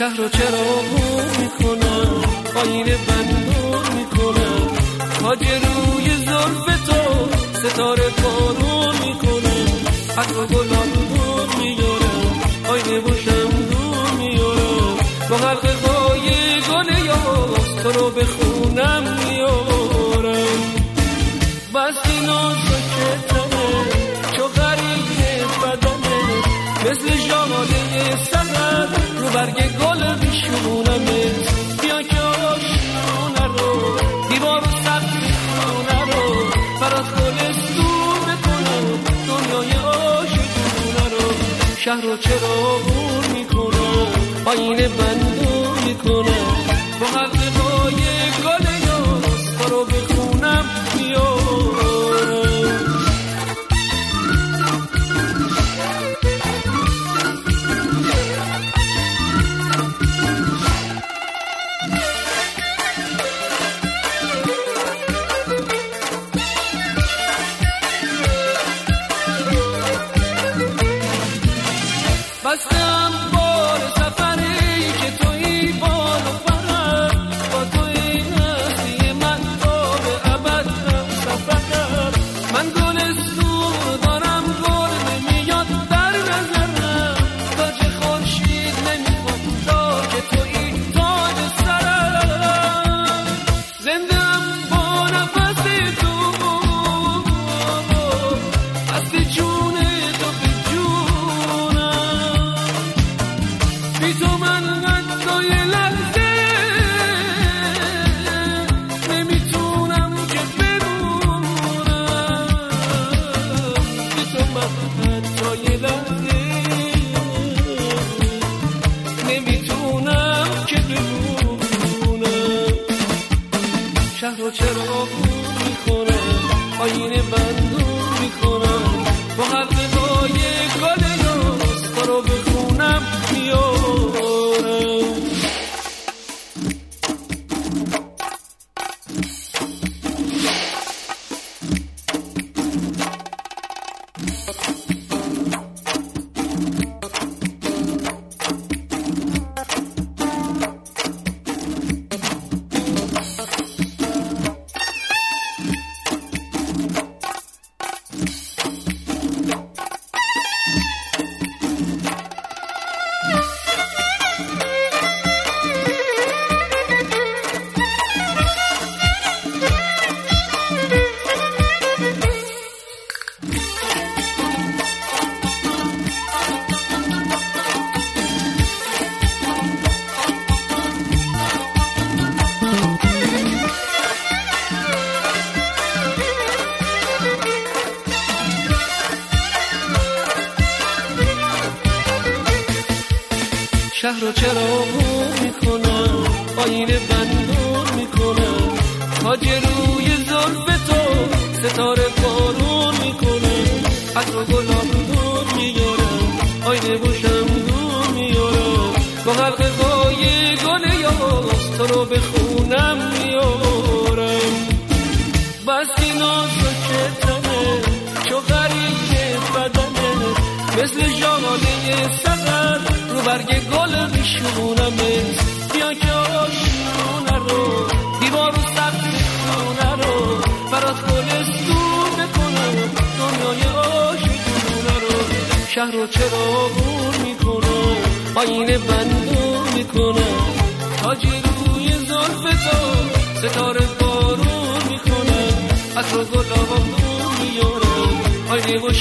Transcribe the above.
رو چرا می‌کنم؟ آینه بندون می‌کنم. تاج روی ظرف تو ستاره بارون می‌کنم. حتی گلان دون میارم آینه باشم دون میارم با حلقه گل بیشونم بیا که آشونه رو دیوار و خونه رو. برات گلستون بکنم دنیای عاشقونه رو. شهر رو چرا بور می‌کنم آینه بندون می‌کنم. با شهر رو چرا می‌کنم آینه بندون می‌کنم با حلقه های گل تو رو بخونم میارم شهر رو چرا می‌کنم آینه بندون می‌کنم. تاج روی زلف تو ستاره بارون می‌کنم. حتی گلاب دون میارم. آینه باشم دون میارم. با حلقه های گل یاس تو رو بخونم میارم. بس این سکتمه چو غریب بدنه. مثل جاماله سهر رو برگ گل میشونم بیا که آشونه رو دیوار و سقف خونه رو برات گلستون بکنم دنیای عاشقونه رو. شهر رو چرا بور می‌کنم آینه بندون می‌کنم. تاج روی زلف تو ستاره بارون می‌کنم. از رو گلاب میارم آینه و